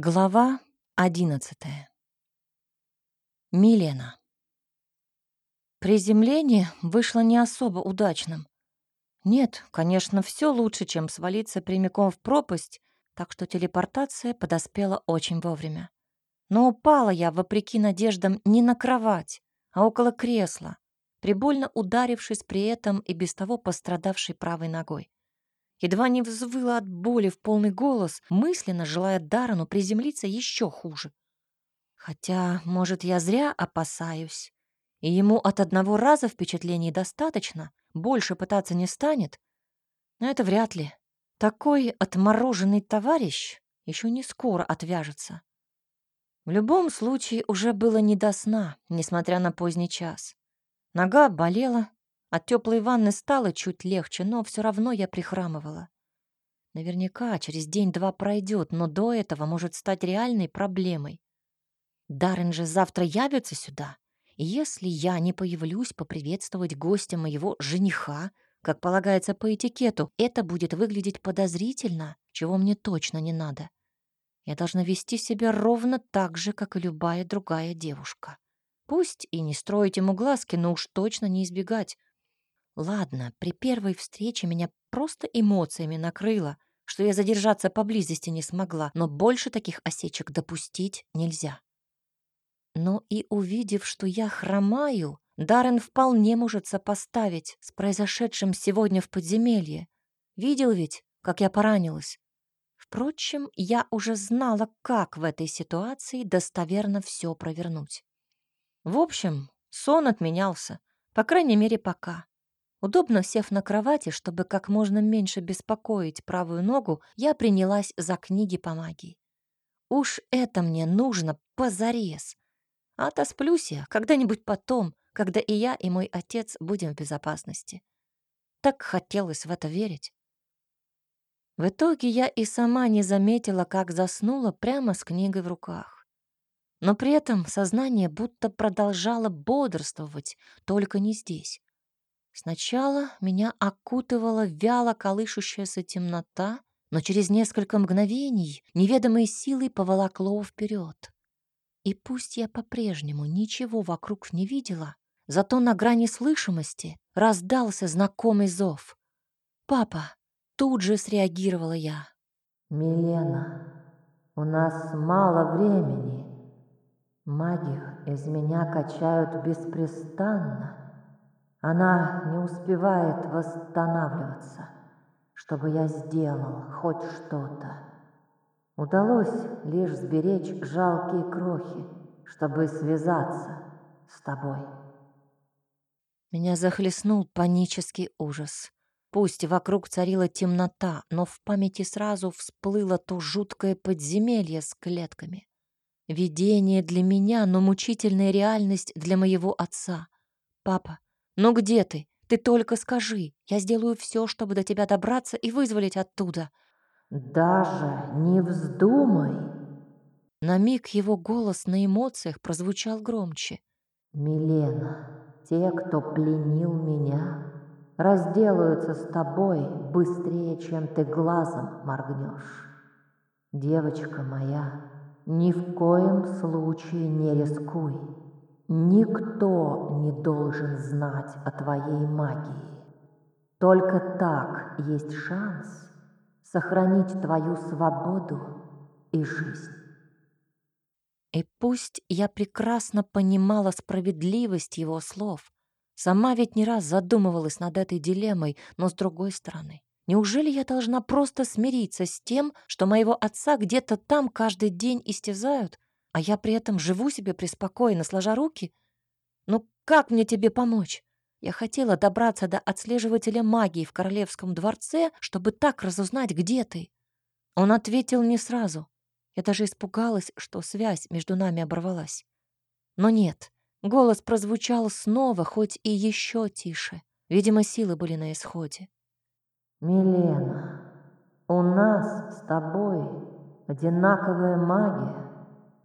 Глава одиннадцатая. Милена. Приземление вышло не особо удачным. Нет, конечно, все лучше, чем свалиться прямиком в пропасть, так что телепортация подоспела очень вовремя. Но упала я, вопреки надеждам, не на кровать, а около кресла, прибольно ударившись при этом и без того пострадавшей правой ногой. Едва не взвыла от боли в полный голос, мысленно желая Дарану приземлиться еще хуже. Хотя, может, я зря опасаюсь, и ему от одного раза впечатлений достаточно, больше пытаться не станет. Но это вряд ли. Такой отмороженный товарищ еще не скоро отвяжется. В любом случае уже было не до сна, несмотря на поздний час. Нога болела, от теплой ванны стало чуть легче, но все равно я прихрамывала. Наверняка через день-два пройдет, но до этого может стать реальной проблемой. Даррен же завтра явится сюда, и если я не появлюсь поприветствовать гостя моего жениха, как полагается по этикету, это будет выглядеть подозрительно, чего мне точно не надо. Я должна вести себя ровно так же, как и любая другая девушка. Пусть и не строить ему глазки, но уж точно не избегать. Ладно, при первой встрече меня просто эмоциями накрыло, что я задержаться поблизости не смогла, но больше таких осечек допустить нельзя. Но и увидев, что я хромаю, Даррен вполне может сопоставить с произошедшим сегодня в подземелье. Видел ведь, как я поранилась. Впрочем, я уже знала, как в этой ситуации достоверно все провернуть. В общем, сон отменялся, по крайней мере, пока. Удобно сев на кровати, чтобы как можно меньше беспокоить правую ногу, я принялась за книги по магии. Уж это мне нужно позарез. А отосплюсь я когда-нибудь потом, когда и я, и мой отец будем в безопасности. Так хотелось в это верить. В итоге я и сама не заметила, как заснула прямо с книгой в руках. Но при этом сознание будто продолжало бодрствовать, только не здесь. Сначала меня окутывала вяло колышущаяся темнота, но через несколько мгновений неведомой силой поволокло вперед. И пусть я по-прежнему ничего вокруг не видела, зато на грани слышимости раздался знакомый зов. «Папа!» — тут же среагировала я. «Милена, у нас мало времени. Магию из меня качают беспрестанно. Она не успевает восстанавливаться, чтобы я сделал хоть что-то. Удалось лишь сберечь жалкие крохи, чтобы связаться с тобой. Меня захлестнул панический ужас. Пусть вокруг царила темнота, но в памяти сразу всплыло то жуткое подземелье с клетками. Видение для меня, но мучительная реальность для моего отца. Папа, «Ну где ты? Ты только скажи. Я сделаю все, чтобы до тебя добраться и вызволить оттуда». «Даже не вздумай!» На миг его голос на эмоциях прозвучал громче. «Милена, те, кто пленил меня, разделаются с тобой быстрее, чем ты глазом моргнешь. Девочка моя, ни в коем случае не рискуй. Никто не должен знать о твоей магии. Только так есть шанс сохранить твою свободу и жизнь. И пусть я прекрасно понимала справедливость его слов, сама ведь не раз задумывалась над этой дилеммой, но с другой стороны, неужели я должна просто смириться с тем, что моего отца где-то там каждый день истязают, а я при этом живу себе преспокойно, сложа руки? Ну как мне тебе помочь? Я хотела добраться до отслеживателя магии в королевском дворце, чтобы так разузнать, где ты. Он ответил не сразу. Я даже испугалась, что связь между нами оборвалась. Но нет, голос прозвучал снова, хоть и еще тише. Видимо, силы были на исходе. «Милена, у нас с тобой одинаковая магия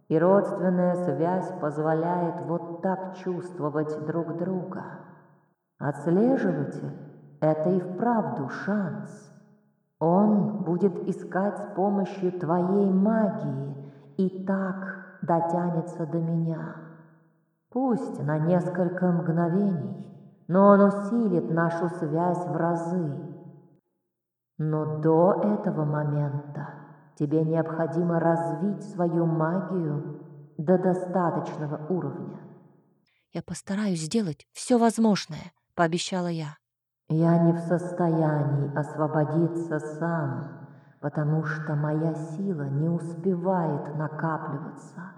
и родственная связь позволяет вот так чувствовать друг друга. Отслеживатель – это и вправду шанс. Он будет искать с помощью твоей магии и так дотянется до меня. Пусть на несколько мгновений, но он усилит нашу связь в разы. Но до этого момента тебе необходимо развить свою магию до достаточного уровня. «Я постараюсь сделать все возможное», — пообещала я. «Я не в состоянии освободиться сам, потому что моя сила не успевает накапливаться.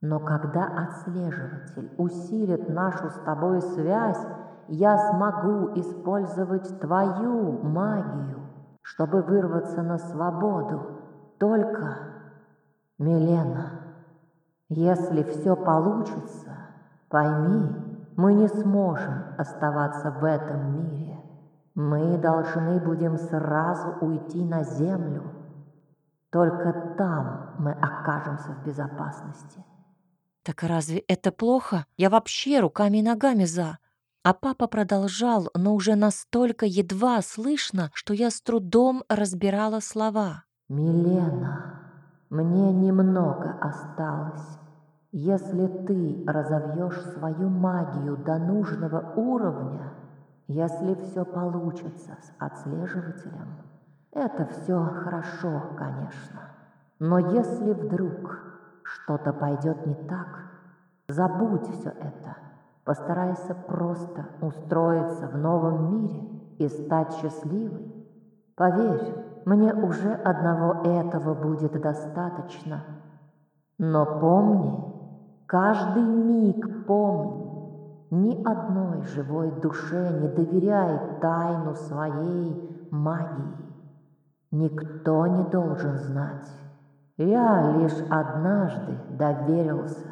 Но когда отслеживатель усилит нашу с тобой связь, я смогу использовать твою магию, чтобы вырваться на свободу. Только, Милена, если все получится, пойми, мы не сможем оставаться в этом мире. Мы должны будем сразу уйти на землю. Только там мы окажемся в безопасности. Так разве это плохо? Я вообще руками и ногами за. А папа продолжал, но уже настолько едва слышно, что я с трудом разбирала слова. «Милена, мне немного осталось. Если ты разовьешь свою магию до нужного уровня, если все получится с отслеживателем, это все хорошо, конечно. Но если вдруг что-то пойдет не так, забудь все это. Постарайся просто устроиться в новом мире и стать счастливой. Поверь, мне уже одного этого будет достаточно. Но помни, Каждый миг помни, ни одной живой душе не доверяй тайну своей магии. Никто не должен знать. Я лишь однажды доверился.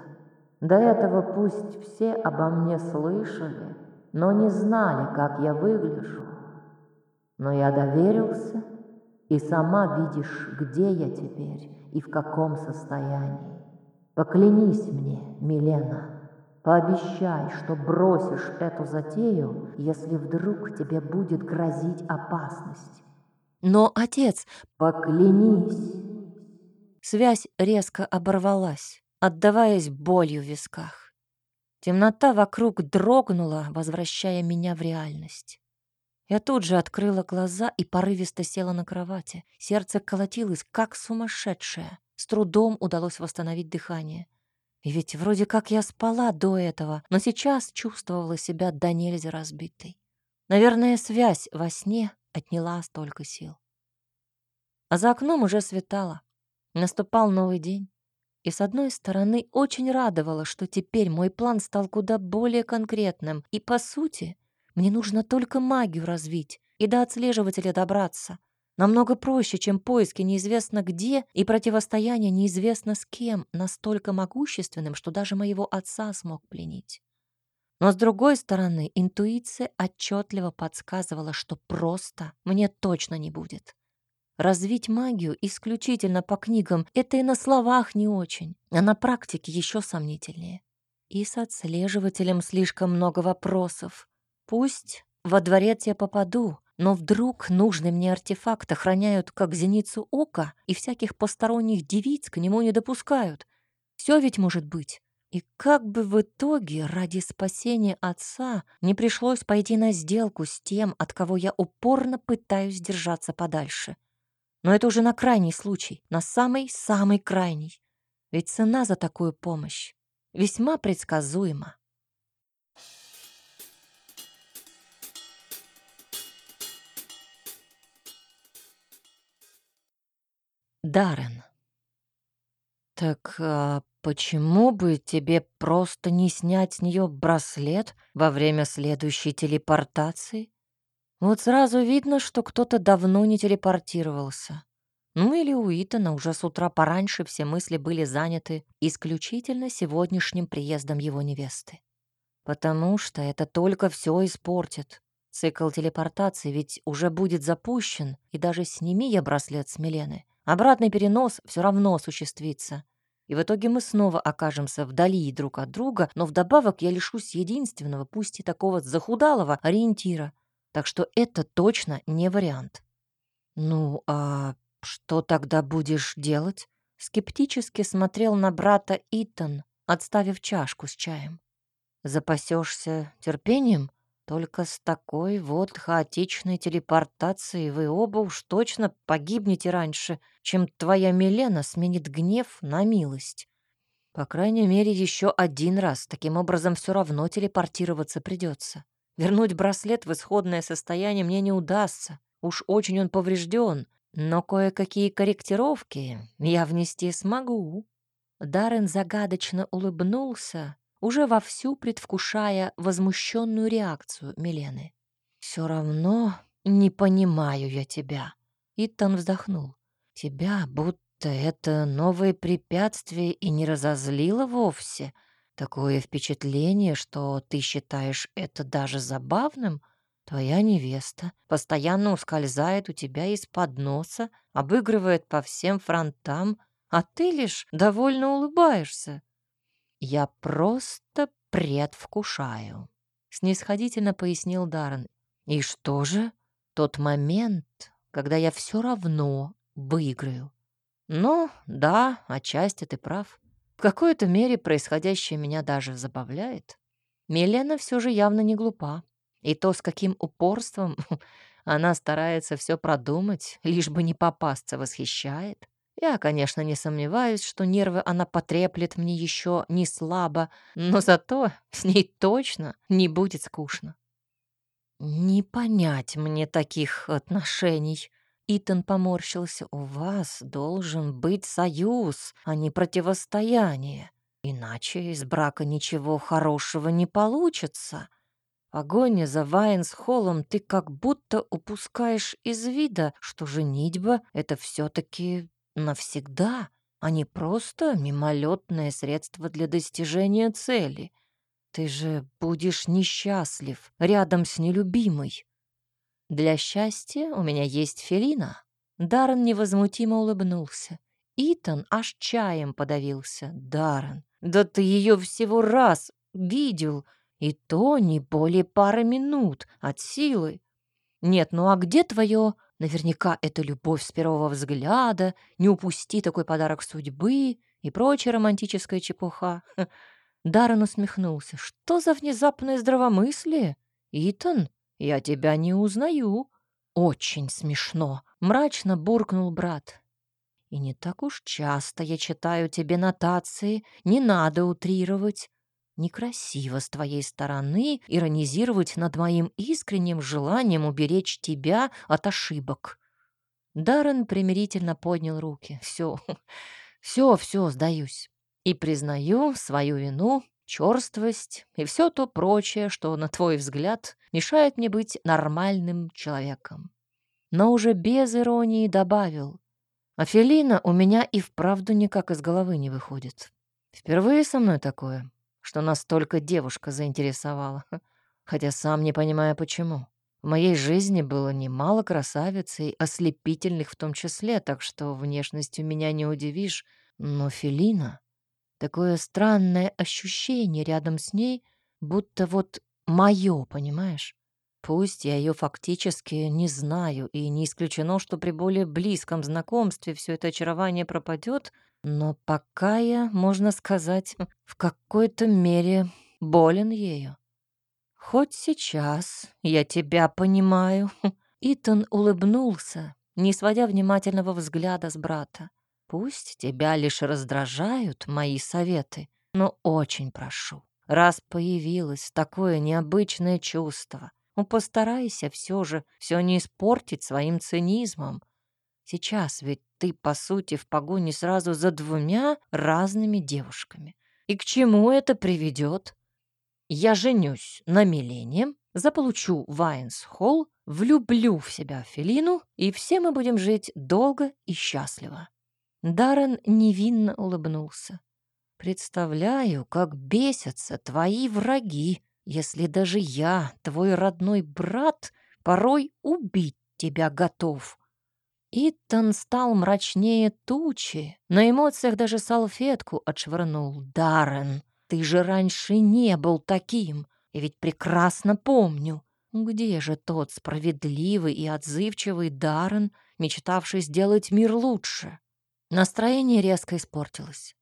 До этого пусть все обо мне слышали, но не знали, как я выгляжу. Но я доверился, и сама видишь, где я теперь и в каком состоянии. Поклянись мне, Милена, пообещай, что бросишь эту затею, если вдруг тебе будет грозить опасность. Но, отец, поклянись. Связь резко оборвалась, отдаваясь болью в висках. Темнота вокруг дрогнула, возвращая меня в реальность. Я тут же открыла глаза и порывисто села на кровати. Сердце колотилось, как сумасшедшее. С трудом удалось восстановить дыхание. И ведь вроде как я спала до этого, но сейчас чувствовала себя до нельзя разбитой. Наверное, связь во сне отняла столько сил. А за окном уже светало. Наступал новый день. И с одной стороны очень радовало, что теперь мой план стал куда более конкретным. И по сути, мне нужно только магию развить и до отслеживателя добраться. Намного проще, чем поиски неизвестно где и противостояние неизвестно с кем, настолько могущественным, что даже моего отца смог пленить. Но с другой стороны, интуиция отчетливо подсказывала, что просто мне точно не будет. Развить магию исключительно по книгам — это и на словах не очень, а на практике еще сомнительнее. И с отслеживателем слишком много вопросов. Пусть во дворец я попаду, но вдруг нужный мне артефакт охраняют как зеницу ока и всяких посторонних девиц к нему не допускают. Все ведь может быть. И как бы в итоге ради спасения отца не пришлось пойти на сделку с тем, от кого я упорно пытаюсь держаться подальше. Но это уже на крайний случай, на самый-самый крайний. Ведь цена за такую помощь весьма предсказуема. Даррен. Так а почему бы тебе просто не снять с нее браслет во время следующей телепортации? Вот сразу видно, что кто-то давно не телепортировался. Ну или у Итана уже с утра пораньше все мысли были заняты исключительно сегодняшним приездом его невесты. Потому что это только все испортит. Цикл телепортации ведь уже будет запущен, и даже сними я браслет с Милены — Обратный перенос все равно осуществится. И в итоге мы снова окажемся вдали друг от друга, но вдобавок я лишусь единственного, пусть и такого захудалого, ориентира. Так что это точно не вариант. Ну, а что тогда будешь делать? скептически смотрел на брата Итан, отставив чашку с чаем. Запасешься терпением? Только с такой вот хаотичной телепортацией вы оба уж точно погибнете раньше, чем твоя Милена сменит гнев на милость. По крайней мере, еще один раз. Таким образом, все равно телепортироваться придется. Вернуть браслет в исходное состояние мне не удастся. Уж очень он поврежден, но кое-какие корректировки я внести смогу. Даррен загадочно улыбнулся, уже вовсю предвкушая возмущенную реакцию Милены. «Все равно не понимаю я тебя», — Итан вздохнул. «Тебя будто это новое препятствие и не разозлило вовсе. Такое впечатление, что ты считаешь это даже забавным. Твоя невеста постоянно ускользает у тебя из-под носа, обыгрывает по всем фронтам, а ты лишь довольно улыбаешься. «Я просто предвкушаю», — снисходительно пояснил Даррен. «И что же? Тот момент, когда я все равно выиграю. Ну, да, отчасти ты прав. В какой-то мере происходящее меня даже забавляет. Милена все же явно не глупа. И то, с каким упорством она старается все продумать, лишь бы не попасться, восхищает. Я, конечно, не сомневаюсь, что нервы она потреплет мне еще не слабо, но зато с ней точно не будет скучно. Не понять мне таких отношений. Итан поморщился. У вас должен быть союз, а не противостояние. Иначе из брака ничего хорошего не получится. Погоня за Вайнс-Холлом ты как будто упускаешь из вида, что женитьба — это все таки навсегда, а не просто мимолетное средство для достижения цели. Ты же будешь несчастлив рядом с нелюбимой. Для счастья у меня есть Фелина. Даррен невозмутимо улыбнулся. Итан аж чаем подавился. Даррен, да ты ее всего раз видел, и то не более пары минут от силы. Нет, ну а где твое Наверняка это любовь с первого взгляда, не упусти такой подарок судьбы и прочая романтическая чепуха. Даррен усмехнулся. Что за внезапное здравомыслие? Итан, я тебя не узнаю. Очень смешно, мрачно буркнул брат. И не так уж часто я читаю тебе нотации, не надо утрировать. Некрасиво с твоей стороны иронизировать над моим искренним желанием уберечь тебя от ошибок. Даррен примирительно поднял руки. Все, все, все, сдаюсь. И признаю свою вину, черствость и все то прочее, что, на твой взгляд, мешает мне быть нормальным человеком. Но уже без иронии добавил. А Фелина у меня и вправду никак из головы не выходит. Впервые со мной такое что настолько девушка заинтересовала, хотя сам не понимаю почему. В моей жизни было немало красавиц и ослепительных в том числе, так что внешностью меня не удивишь, но Фелина... Такое странное ощущение рядом с ней, будто вот мое, понимаешь? Пусть я ее фактически не знаю, и не исключено, что при более близком знакомстве все это очарование пропадет, но пока я, можно сказать, в какой-то мере болен ею. Хоть сейчас я тебя понимаю. Итан улыбнулся, не сводя внимательного взгляда с брата. Пусть тебя лишь раздражают мои советы, но очень прошу, раз появилось такое необычное чувство, ну постарайся все же все не испортить своим цинизмом. Сейчас ведь ты, по сути, в погоне сразу за двумя разными девушками. И к чему это приведет? Я женюсь на Милене, заполучу Вайнс-Холл, влюблю в себя Фелину, и все мы будем жить долго и счастливо. Даррен невинно улыбнулся. «Представляю, как бесятся твои враги, если даже я, твой родной брат, порой убить тебя готов. Итан стал мрачнее тучи. На эмоциях даже салфетку отшвырнул. «Даррен, ты же раньше не был таким. И ведь прекрасно помню. Где же тот справедливый и отзывчивый Даррен, мечтавший сделать мир лучше?» Настроение резко испортилось.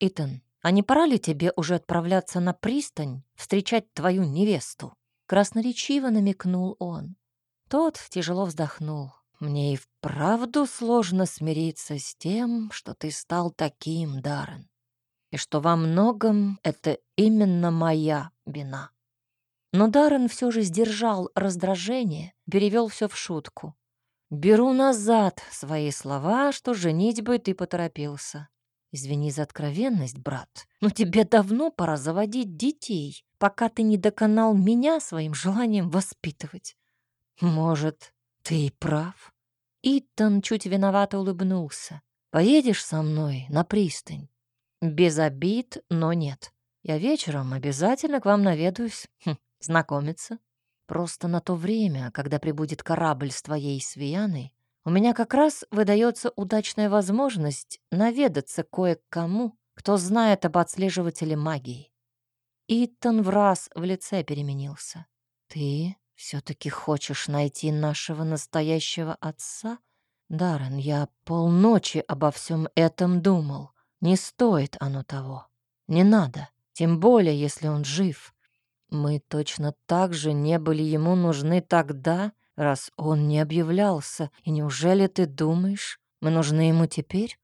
«Итан, а не пора ли тебе уже отправляться на пристань, встречать твою невесту?» Красноречиво намекнул он. Тот тяжело вздохнул. «Мне и вправду сложно смириться с тем, что ты стал таким, Даррен, и что во многом это именно моя вина». Но Даррен все же сдержал раздражение, перевел все в шутку. «Беру назад свои слова, что женитьбой ты поторопился. Извини за откровенность, брат, но тебе давно пора заводить детей, пока ты не доконал меня своим желанием воспитывать. Может, ты прав?» Итан чуть виновато улыбнулся. «Поедешь со мной на пристань?» «Без обид, но нет. Я вечером обязательно к вам наведаюсь. Хм, знакомиться. Просто на то время, когда прибудет корабль с твоей Свияной, у меня как раз выдается удачная возможность наведаться кое-кому, кто знает об отслеживателе магии. Итан в раз в лице переменился. Ты все-таки хочешь найти нашего настоящего отца? Даррен, я полночи обо всем этом думал. Не стоит оно того. Не надо. Тем более, если он жив. Мы точно так же не были ему нужны тогда, раз он не объявлялся. И неужели ты думаешь, мы нужны ему теперь?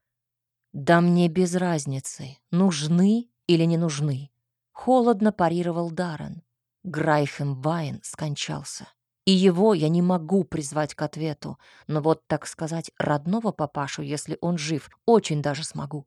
Да мне без разницы, нужны или не нужны. Холодно парировал Даррен. Грайхем Вайн скончался. И его я не могу призвать к ответу, но вот, так сказать, родного папашу, если он жив, очень даже смогу.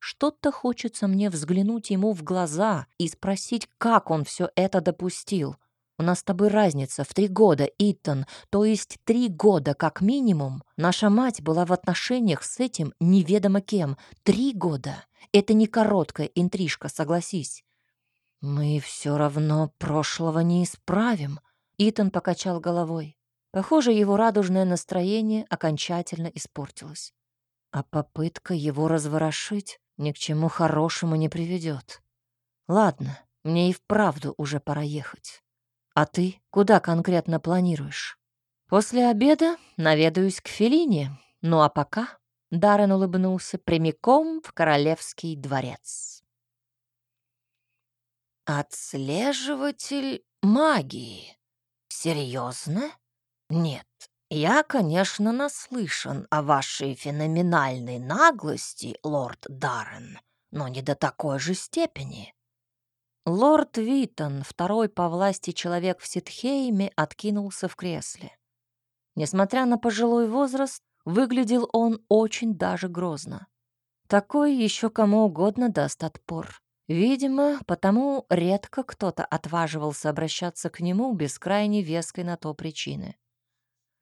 Что-то хочется мне взглянуть ему в глаза и спросить, как он все это допустил. У нас с тобой разница в три года, Итан, то есть три года как минимум. Наша мать была в отношениях с этим неведомо кем. Три года. Это не короткая интрижка, согласись. Мы все равно прошлого не исправим. Итан покачал головой. Похоже, его радужное настроение окончательно испортилось. А попытка его разворошить ни к чему хорошему не приведет. Ладно, мне и вправду уже пора ехать. А ты куда конкретно планируешь? После обеда наведаюсь к Фелине, ну а пока Даррен улыбнулся прямиком в королевский дворец. «Отслеживатель магии? Серьезно? Нет, «Я, конечно, наслышан о вашей феноменальной наглости, лорд Даррен, но не до такой же степени». Лорд Витон, второй по власти человек в Ситхейме, откинулся в кресле. Несмотря на пожилой возраст, выглядел он очень даже грозно. Такой еще кому угодно даст отпор. Видимо, потому редко кто-то отваживался обращаться к нему без крайне веской на то причины.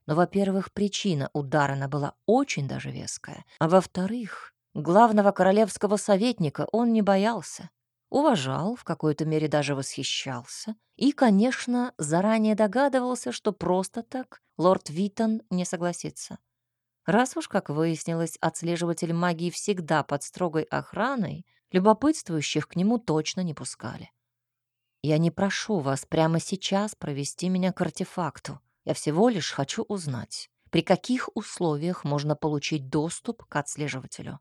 Но, во-первых, причина у Даррена была очень даже веская, а во-вторых, главного королевского советника он не боялся, уважал, в какой-то мере даже восхищался и, конечно, заранее догадывался, что просто так лорд Витон не согласится. Раз уж, как выяснилось, отслеживатель магии всегда под строгой охраной, любопытствующих к нему точно не пускали. «Я не прошу вас прямо сейчас провести меня к артефакту», я всего лишь хочу узнать, при каких условиях можно получить доступ к отслеживателю.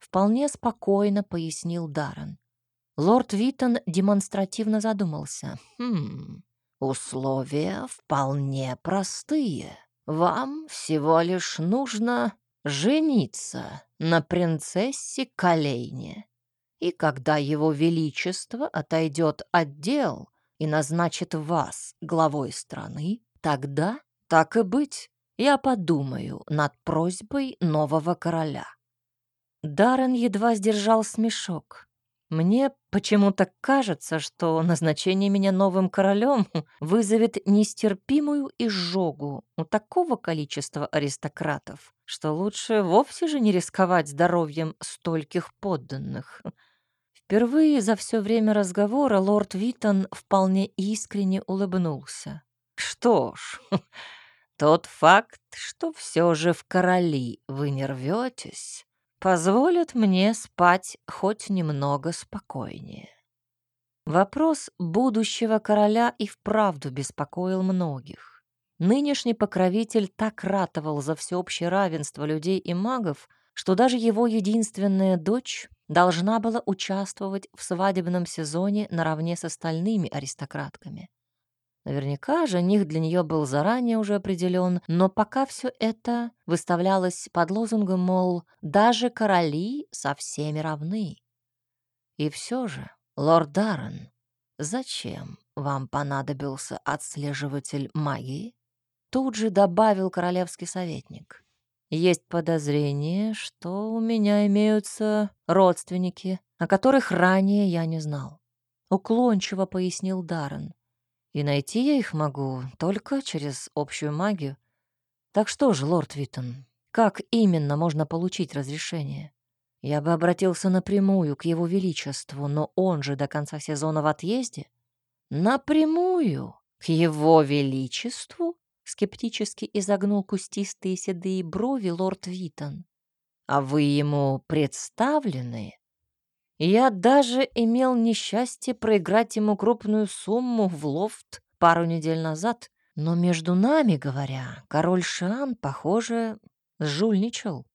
Вполне спокойно пояснил Даррен. Лорд Витон демонстративно задумался. «Хм, условия вполне простые. Вам всего лишь нужно жениться на принцессе Калейне. И когда его величество отойдет от дел и назначит вас главой страны, Тогда, так и быть, я подумаю над просьбой нового короля. Даррен едва сдержал смешок. Мне почему-то кажется, что назначение меня новым королем вызовет нестерпимую изжогу у такого количества аристократов, что лучше вовсе же не рисковать здоровьем стольких подданных. Впервые за все время разговора лорд Витон вполне искренне улыбнулся. Что ж, тот факт, что все же в короли вы не рветесь, позволит мне спать хоть немного спокойнее. Вопрос будущего короля и вправду беспокоил многих. Нынешний покровитель так ратовал за всеобщее равенство людей и магов, что даже его единственная дочь должна была участвовать в свадебном сезоне наравне с остальными аристократками. Наверняка жених для нее был заранее уже определен, но пока все это выставлялось под лозунгом, мол, даже короли со всеми равны. И все же, лорд Даррен, зачем вам понадобился отслеживатель магии? Тут же добавил королевский советник. Есть подозрение, что у меня имеются родственники, о которых ранее я не знал. Уклончиво пояснил Даррен. И найти я их могу только через общую магию. Так что же, лорд Виттон, как именно можно получить разрешение? Я бы обратился напрямую к его величеству, но он же до конца сезона в отъезде. Напрямую к его величеству? Скептически изогнул кустистые седые брови лорд Витон. А вы ему представлены? Я даже имел несчастье проиграть ему крупную сумму в лофт пару недель назад, но между нами говоря, король Шан, похоже, жульничал.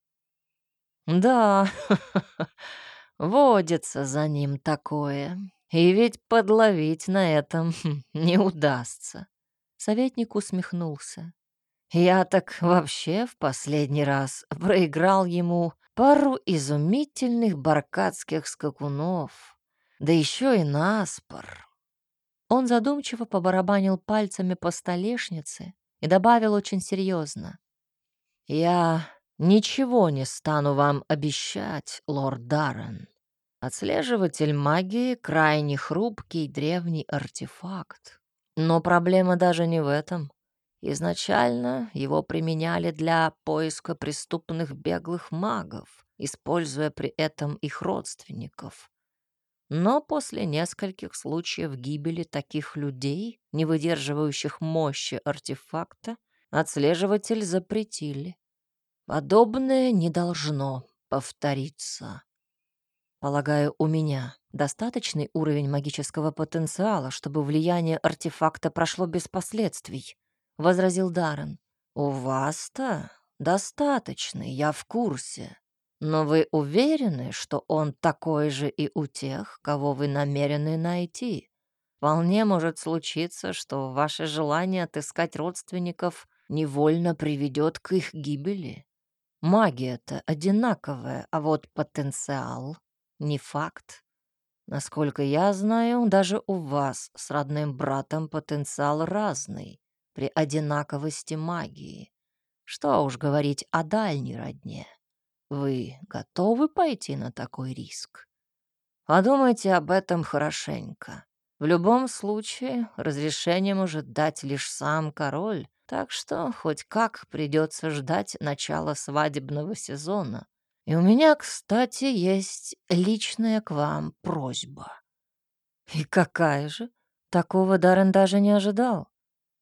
Да, водится за ним такое, и ведь подловить на этом не удастся. Советник усмехнулся. Я так вообще в последний раз проиграл ему пару изумительных баркадских скакунов, да еще и наспор. Он задумчиво побарабанил пальцами по столешнице и добавил очень серьезно. «Я ничего не стану вам обещать, лорд Даррен. Отслеживатель магии — крайне хрупкий древний артефакт. Но проблема даже не в этом. Изначально его применяли для поиска преступных беглых магов, используя при этом их родственников. Но после нескольких случаев гибели таких людей, не выдерживающих мощи артефакта, отслеживатель запретили. Подобное не должно повториться. Полагаю, у меня достаточный уровень магического потенциала, чтобы влияние артефакта прошло без последствий возразил Даррен. «У вас-то достаточный, я в курсе. Но вы уверены, что он такой же и у тех, кого вы намерены найти? Вполне может случиться, что ваше желание отыскать родственников невольно приведет к их гибели. Магия-то одинаковая, а вот потенциал — не факт. Насколько я знаю, даже у вас с родным братом потенциал разный при одинаковости магии. Что уж говорить о дальней родне. Вы готовы пойти на такой риск? Подумайте об этом хорошенько. В любом случае, разрешение может дать лишь сам король, так что хоть как придется ждать начала свадебного сезона. И у меня, кстати, есть личная к вам просьба. И какая же? Такого Даррен даже не ожидал.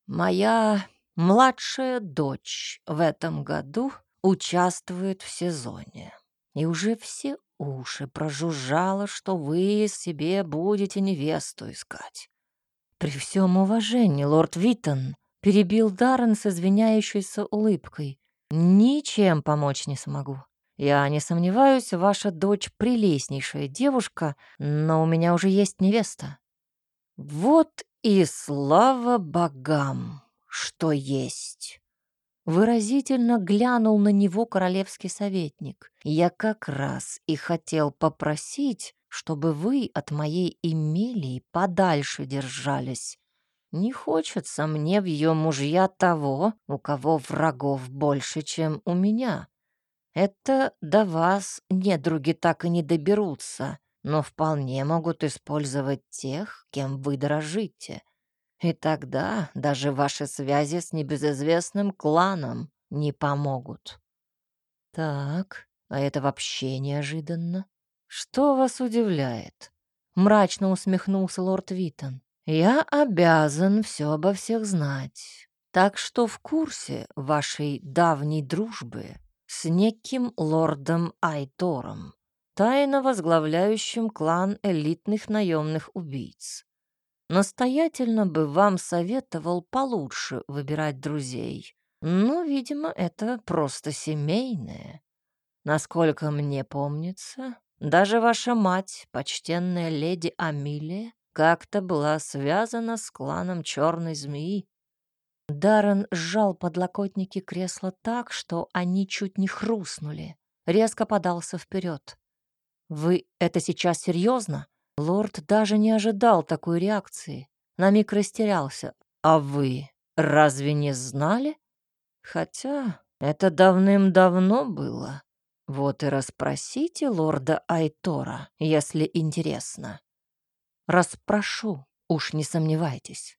Моя младшая дочь в этом году участвует в сезоне. И уже все уши прожужжало, что вы себе будете невесту искать. При всем уважении, лорд Виттон перебил Даррен с извиняющейся улыбкой. Ничем помочь не смогу. Я не сомневаюсь, ваша дочь прелестнейшая девушка, но у меня уже есть невеста. Вот и слава богам, что есть. Выразительно глянул на него королевский советник. Я как раз и хотел попросить, чтобы вы от моей Эмилии подальше держались. Не хочется мне в ее мужья того, у кого врагов больше, чем у меня. Это до вас недруги так и не доберутся но вполне могут использовать тех, кем вы дорожите. И тогда даже ваши связи с небезызвестным кланом не помогут. Так, а это вообще неожиданно. Что вас удивляет? Мрачно усмехнулся лорд Витон. Я обязан все обо всех знать. Так что в курсе вашей давней дружбы с неким лордом Айтором тайно возглавляющим клан элитных наемных убийц. Настоятельно бы вам советовал получше выбирать друзей. Но, видимо, это просто семейное. Насколько мне помнится, даже ваша мать, почтенная леди Амилия, как-то была связана с кланом Черной Змеи. Даррен сжал подлокотники кресла так, что они чуть не хрустнули. Резко подался вперед. «Вы это сейчас серьезно?» Лорд даже не ожидал такой реакции. На миг растерялся. «А вы разве не знали?» «Хотя это давным-давно было. Вот и расспросите лорда Айтора, если интересно. Расспрошу, уж не сомневайтесь.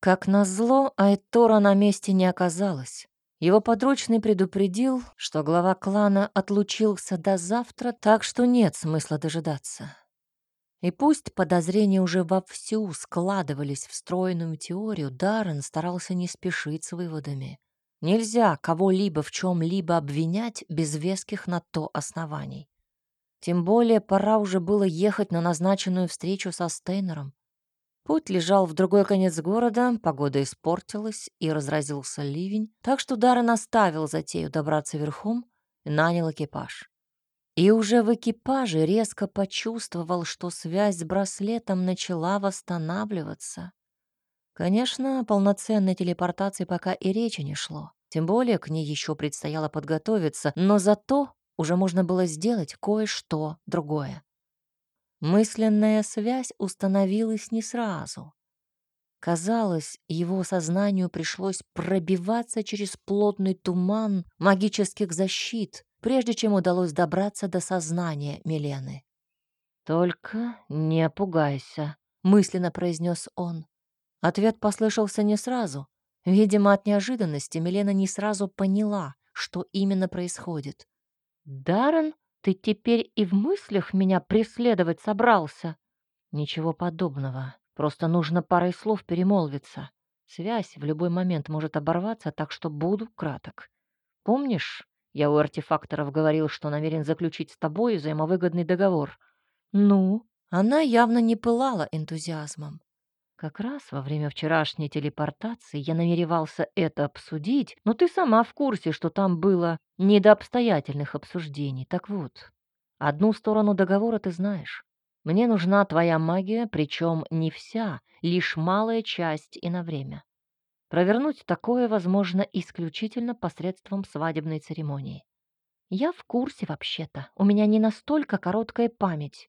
Как назло, Айтора на месте не оказалось. Его подручный предупредил, что глава клана отлучился до завтра, так что нет смысла дожидаться. И пусть подозрения уже вовсю складывались в стройную теорию, Даррен старался не спешить с выводами. Нельзя кого-либо в чем-либо обвинять без веских на то оснований. Тем более пора уже было ехать на назначенную встречу со Стейнером. Путь лежал в другой конец города, погода испортилась и разразился ливень, так что Даррен оставил затею добраться верхом и нанял экипаж. И уже в экипаже резко почувствовал, что связь с браслетом начала восстанавливаться. Конечно, о полноценной телепортации пока и речи не шло. Тем более к ней еще предстояло подготовиться, но зато уже можно было сделать кое-что другое. Мысленная связь установилась не сразу. Казалось, его сознанию пришлось пробиваться через плотный туман магических защит, прежде чем удалось добраться до сознания Милены. «Только не пугайся», — мысленно произнес он. Ответ послышался не сразу. Видимо, от неожиданности Милена не сразу поняла, что именно происходит. «Даррен, ты теперь и в мыслях меня преследовать собрался?» «Ничего подобного. Просто нужно парой слов перемолвиться. Связь в любой момент может оборваться, так что буду краток. Помнишь, я у артефакторов говорил, что намерен заключить с тобой взаимовыгодный договор?» «Ну?» Она явно не пылала энтузиазмом. Как раз во время вчерашней телепортации я намеревался это обсудить, но ты сама в курсе, что там было не до обстоятельных обсуждений. Так вот, одну сторону договора ты знаешь. Мне нужна твоя магия, причем не вся, лишь малая часть и на время. Провернуть такое возможно исключительно посредством свадебной церемонии. Я в курсе вообще-то, у меня не настолько короткая память.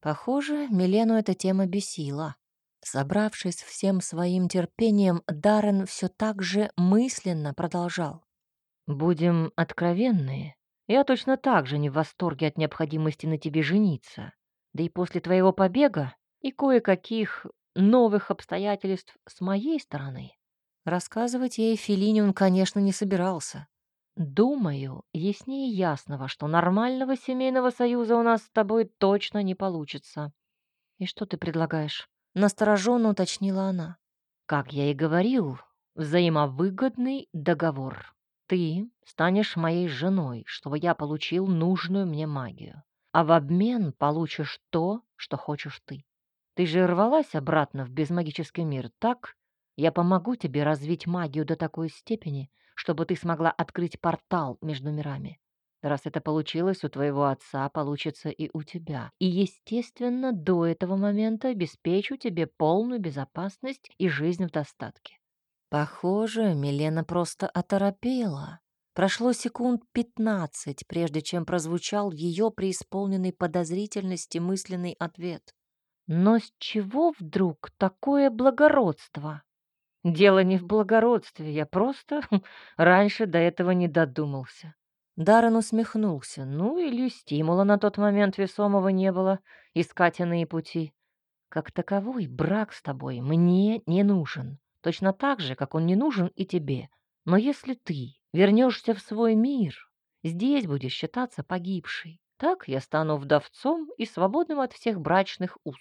Похоже, Милену эта тема бесила. Собравшись всем своим терпением, Даррен все так же мысленно продолжал. «Будем откровенны. Я точно так же не в восторге от необходимости на тебе жениться. Да и после твоего побега и кое-каких новых обстоятельств с моей стороны. Рассказывать ей Филини он, конечно, не собирался. Думаю, яснее ясного, что нормального семейного союза у нас с тобой точно не получится. И что ты предлагаешь? Настороженно уточнила она. Как я и говорил, взаимовыгодный договор. Ты станешь моей женой, чтобы я получил нужную мне магию. А в обмен получишь то, что хочешь ты. Ты же рвалась обратно в безмагический мир, так? Я помогу тебе развить магию до такой степени, чтобы ты смогла открыть портал между мирами. Раз это получилось у твоего отца, получится и у тебя. И, естественно, до этого момента обеспечу тебе полную безопасность и жизнь в достатке. Похоже, Милена просто оторопела. Прошло секунд пятнадцать, прежде чем прозвучал ее преисполненный подозрительности мысленный ответ. Но с чего вдруг такое благородство? Дело не в благородстве, я просто раньше до этого не додумался. Даррен усмехнулся. Ну, или стимула на тот момент весомого не было искать иные пути. Как таковой брак с тобой мне не нужен. Точно так же, как он не нужен и тебе. Но если ты вернешься в свой мир, здесь будешь считаться погибшей. Так я стану вдовцом и свободным от всех брачных уз.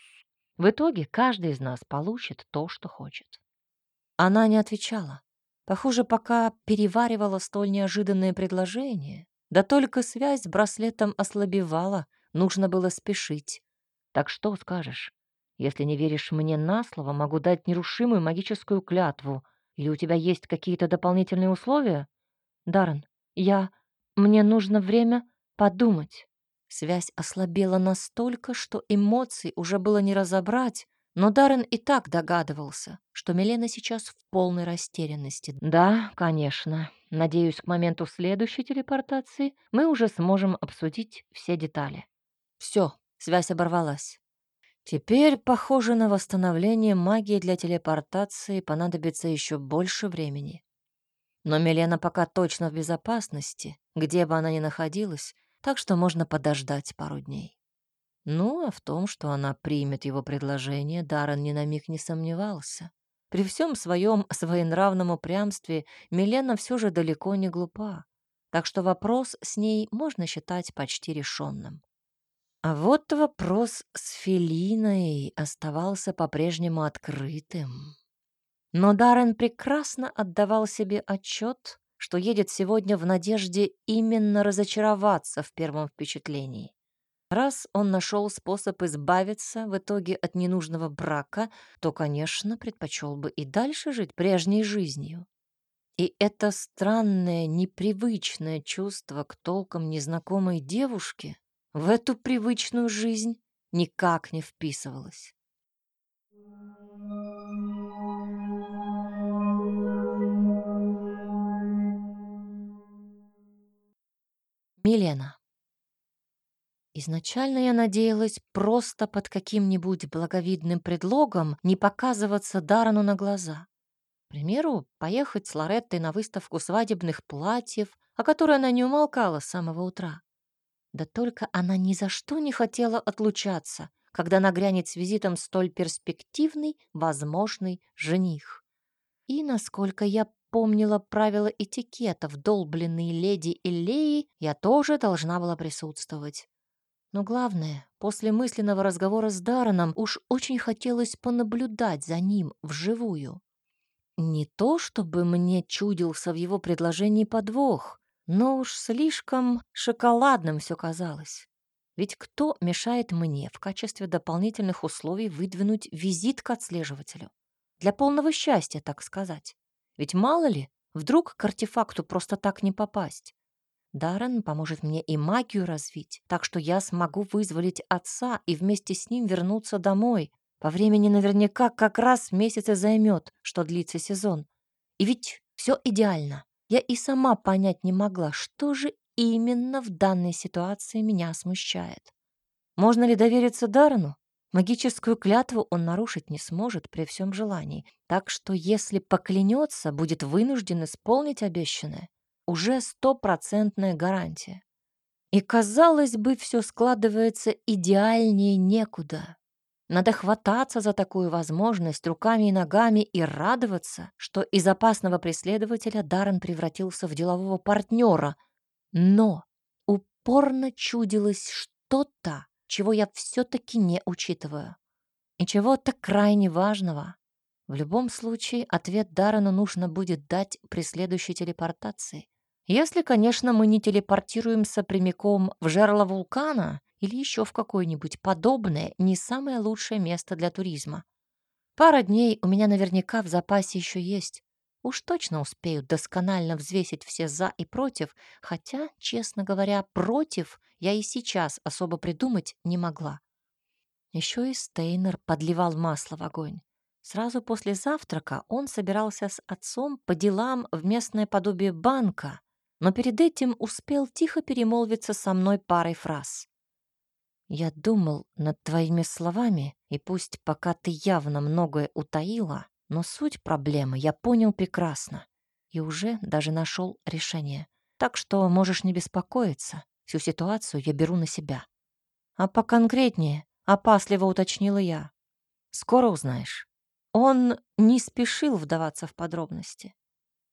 В итоге каждый из нас получит то, что хочет. Она не отвечала. Похоже, пока переваривала столь неожиданное предложение, да только связь с браслетом ослабевала, нужно было спешить. Так что скажешь? Если не веришь мне на слово, могу дать нерушимую магическую клятву. Или у тебя есть какие-то дополнительные условия? Даррен, я... мне нужно время подумать. Связь ослабела настолько, что эмоций уже было не разобрать, но Даррен и так догадывался, что Милена сейчас в полной растерянности. «Да, конечно. Надеюсь, к моменту следующей телепортации мы уже сможем обсудить все детали». Все, связь оборвалась. Теперь, похоже, на восстановление магии для телепортации понадобится еще больше времени. Но Милена пока точно в безопасности, где бы она ни находилась, так что можно подождать пару дней. Ну, а в том, что она примет его предложение, Даррен ни на миг не сомневался. При всем своем своенравном упрямстве Милена все же далеко не глупа, так что вопрос с ней можно считать почти решенным. А вот вопрос с Фелиной оставался по-прежнему открытым. Но Даррен прекрасно отдавал себе отчет, что едет сегодня в надежде именно разочароваться в первом впечатлении. Раз он нашел способ избавиться в итоге от ненужного брака, то, конечно, предпочел бы и дальше жить прежней жизнью. И это странное, непривычное чувство к толком незнакомой девушке в эту привычную жизнь никак не вписывалось. Милена. Изначально я надеялась просто под каким-нибудь благовидным предлогом не показываться Дарану на глаза. К примеру, поехать с Лореттой на выставку свадебных платьев, о которой она не умолкала с самого утра. Да только она ни за что не хотела отлучаться, когда нагрянет с визитом столь перспективный, возможный жених. И, насколько я помнила правила этикета в долбленной леди Элеи, я тоже должна была присутствовать. Но главное, после мысленного разговора с Дарреном уж очень хотелось понаблюдать за ним вживую. Не то, чтобы мне чудился в его предложении подвох, но уж слишком шоколадным все казалось. Ведь кто мешает мне в качестве дополнительных условий выдвинуть визит к отслеживателю? Для полного счастья, так сказать. Ведь мало ли, вдруг к артефакту просто так не попасть. Даррен поможет мне и магию развить, так что я смогу вызволить отца и вместе с ним вернуться домой. По времени наверняка как раз месяц и займет, что длится сезон. И ведь все идеально. Я и сама понять не могла, что же именно в данной ситуации меня смущает. Можно ли довериться Даррену? Магическую клятву он нарушить не сможет при всем желании, так что если поклянется, будет вынужден исполнить обещанное уже стопроцентная гарантия. И, казалось бы, все складывается идеальнее некуда. Надо хвататься за такую возможность руками и ногами и радоваться, что из опасного преследователя Даррен превратился в делового партнера. Но упорно чудилось что-то, чего я все-таки не учитываю. И чего-то крайне важного. В любом случае, ответ Даррену нужно будет дать при следующей телепортации. Если, конечно, мы не телепортируемся прямиком в жерло вулкана или еще в какое-нибудь подобное, не самое лучшее место для туризма. Пара дней у меня наверняка в запасе еще есть. Уж точно успею досконально взвесить все «за» и «против», хотя, честно говоря, «против» я и сейчас особо придумать не могла. Еще и Стейнер подливал масло в огонь. Сразу после завтрака он собирался с отцом по делам в местное подобие банка, но перед этим успел тихо перемолвиться со мной парой фраз. «Я думал над твоими словами, и пусть пока ты явно многое утаила, но суть проблемы я понял прекрасно и уже даже нашел решение. Так что можешь не беспокоиться, всю ситуацию я беру на себя». «А поконкретнее», — опасливо уточнила я. «Скоро узнаешь». Он не спешил вдаваться в подробности.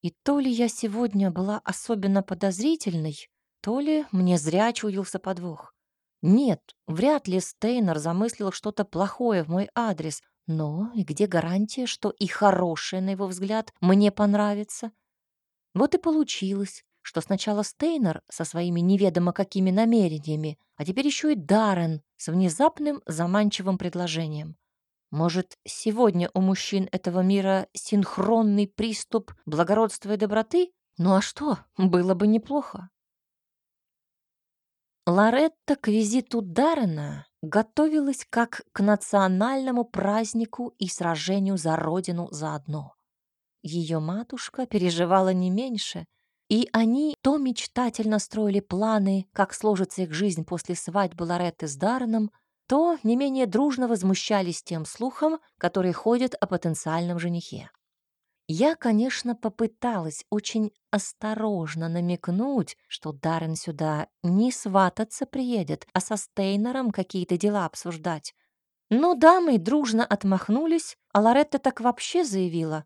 И то ли я сегодня была особенно подозрительной, то ли мне зря чудился подвох. Нет, вряд ли Стейнер замыслил что-то плохое в мой адрес, но и где гарантия, что и хорошее, на его взгляд, мне понравится? Вот и получилось, что сначала Стейнер со своими неведомо какими намерениями, а теперь еще и Даррен с внезапным заманчивым предложением. Может, сегодня у мужчин этого мира синхронный приступ благородства и доброты? Ну а что, было бы неплохо. Лоретта к визиту Даррена готовилась как к национальному празднику и сражению за родину заодно. Ее матушка переживала не меньше, и они то мечтательно строили планы, как сложится их жизнь после свадьбы Лоретты с Дарреном, то не менее дружно возмущались тем слухом, который ходит о потенциальном женихе. Я, конечно, попыталась очень осторожно намекнуть, что Даррен сюда не свататься приедет, а со Стейнером какие-то дела обсуждать. Но дамы дружно отмахнулись, а Лоретта так вообще заявила.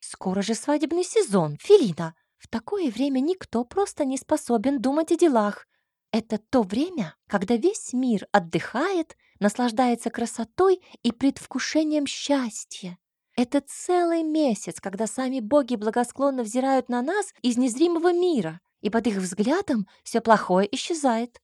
«Скоро же свадебный сезон, Филина. В такое время никто просто не способен думать о делах. Это то время, когда весь мир отдыхает, наслаждается красотой и предвкушением счастья. Это целый месяц, когда сами боги благосклонно взирают на нас из незримого мира, и под их взглядом все плохое исчезает.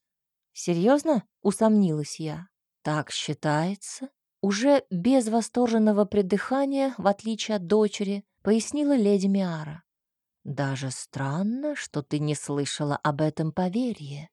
Серьезно? Усомнилась я. Так считается? Уже без восторженного придыхания, в отличие от дочери, пояснила леди Миара. Даже странно, что ты не слышала об этом поверье.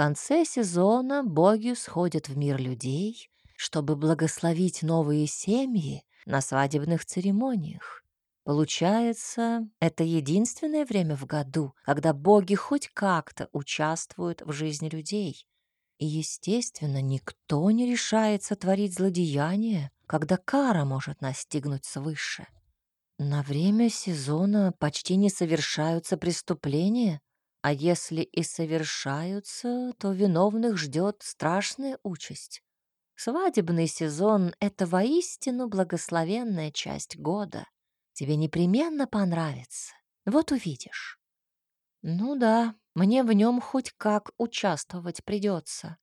Конце сезона боги сходят в мир людей, чтобы благословить новые семьи на свадебных церемониях. Получается, это единственное время в году, когда боги хоть как-то участвуют в жизни людей. И, естественно, никто не решается творить злодеяния, когда кара может настигнуть свыше. На время сезона почти не совершаются преступления, а если и совершаются, то виновных ждет страшная участь. Свадебный сезон — это воистину благословенная часть года. Тебе непременно понравится. Вот увидишь. Ну да, мне в нем хоть как участвовать придется.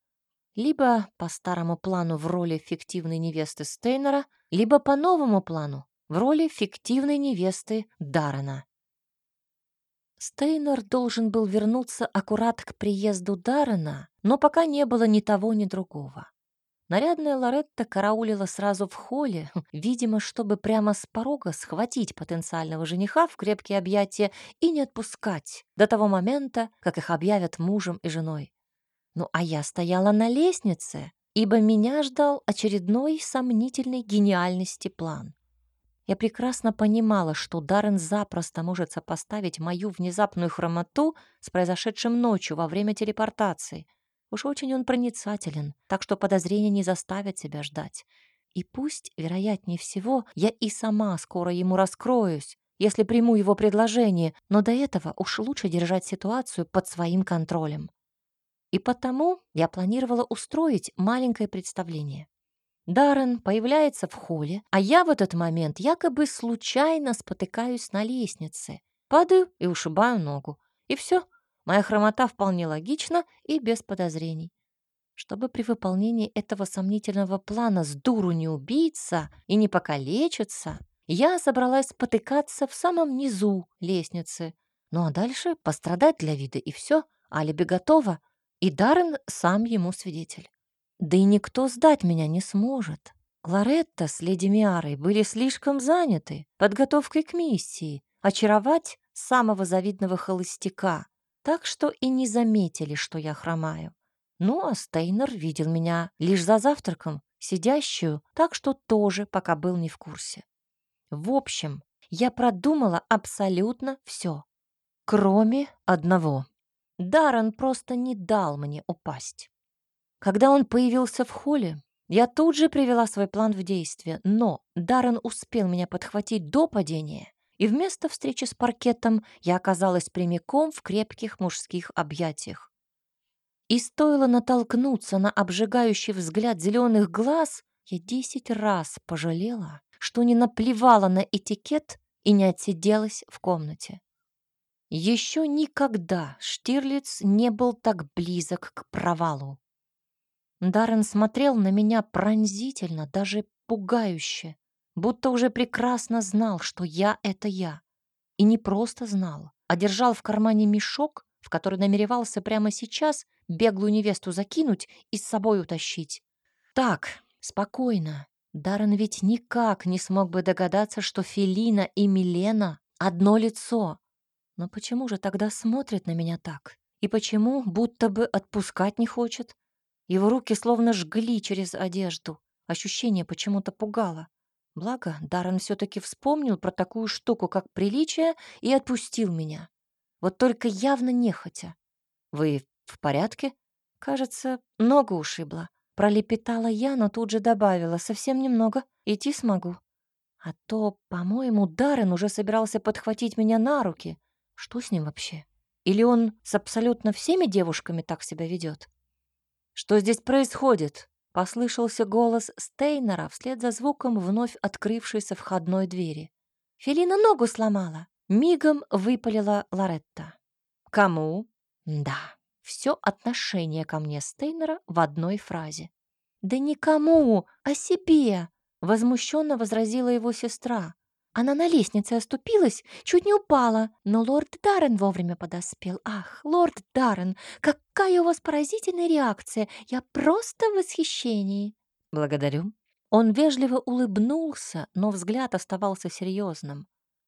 Либо по старому плану в роли фиктивной невесты Стейнера, либо по новому плану в роли фиктивной невесты Даррена. Стейнер должен был вернуться аккурат к приезду Даррена, но пока не было ни того, ни другого. Нарядная Лоретта караулила сразу в холле, видимо, чтобы прямо с порога схватить потенциального жениха в крепкие объятия и не отпускать до того момента, как их объявят мужем и женой. Ну а я стояла на лестнице, ибо меня ждал очередной сомнительной гениальности план. Я прекрасно понимала, что Даррен запросто может сопоставить мою внезапную хромоту с произошедшим ночью во время телепортации — Уж очень он проницателен, так что подозрения не заставят себя ждать. И пусть, вероятнее всего, я и сама скоро ему раскроюсь, если приму его предложение, но до этого уж лучше держать ситуацию под своим контролем. И потому я планировала устроить маленькое представление. Даррен появляется в холле, а я в этот момент якобы случайно спотыкаюсь на лестнице, падаю и ушибаю ногу. И все, Моя хромота вполне логична и без подозрений. Чтобы при выполнении этого сомнительного плана с дуру не убиться и не покалечиться, я собралась спотыкаться в самом низу лестницы. Ну а дальше пострадать для вида и все, алиби готово, и Даррен сам ему свидетель. Да и никто сдать меня не сможет. Лоретта с леди Миарой были слишком заняты подготовкой к миссии очаровать самого завидного холостяка, так что и не заметили, что я хромаю. Ну, а Стейнер видел меня лишь за завтраком, сидящую, так что тоже пока был не в курсе. В общем, я продумала абсолютно все, кроме одного. Даррен просто не дал мне упасть. Когда он появился в холле, я тут же привела свой план в действие, но Даррен успел меня подхватить до падения и вместо встречи с паркетом я оказалась прямиком в крепких мужских объятиях. И стоило натолкнуться на обжигающий взгляд зеленых глаз, я десять раз пожалела, что не наплевала на этикет и не отсиделась в комнате. Еще никогда Штирлиц не был так близок к провалу. Даррен смотрел на меня пронзительно, даже пугающе будто уже прекрасно знал, что я — это я. И не просто знал, а держал в кармане мешок, в который намеревался прямо сейчас беглую невесту закинуть и с собой утащить. Так, спокойно. Даррен ведь никак не смог бы догадаться, что Фелина и Милена — одно лицо. Но почему же тогда смотрит на меня так? И почему будто бы отпускать не хочет? Его руки словно жгли через одежду. Ощущение почему-то пугало. Благо, Даррен все таки вспомнил про такую штуку, как приличие, и отпустил меня. Вот только явно нехотя. «Вы в порядке?» «Кажется, ногу ушибла». Пролепетала я, но тут же добавила. «Совсем немного. Идти смогу». А то, по-моему, Даррен уже собирался подхватить меня на руки. Что с ним вообще? Или он с абсолютно всеми девушками так себя ведет? «Что здесь происходит?» — послышался голос Стейнера вслед за звуком вновь открывшейся входной двери. «Фелина ногу сломала!» — мигом выпалила Лоретта. «Кому?» «Да, все отношение ко мне Стейнера в одной фразе». «Да никому, а себе!» — возмущенно возразила его сестра. Она на лестнице оступилась, чуть не упала, но лорд Даррен вовремя подоспел. Ах, лорд Даррен, какая у вас поразительная реакция! Я просто в восхищении. Благодарю. Он вежливо улыбнулся, но взгляд оставался серьезным.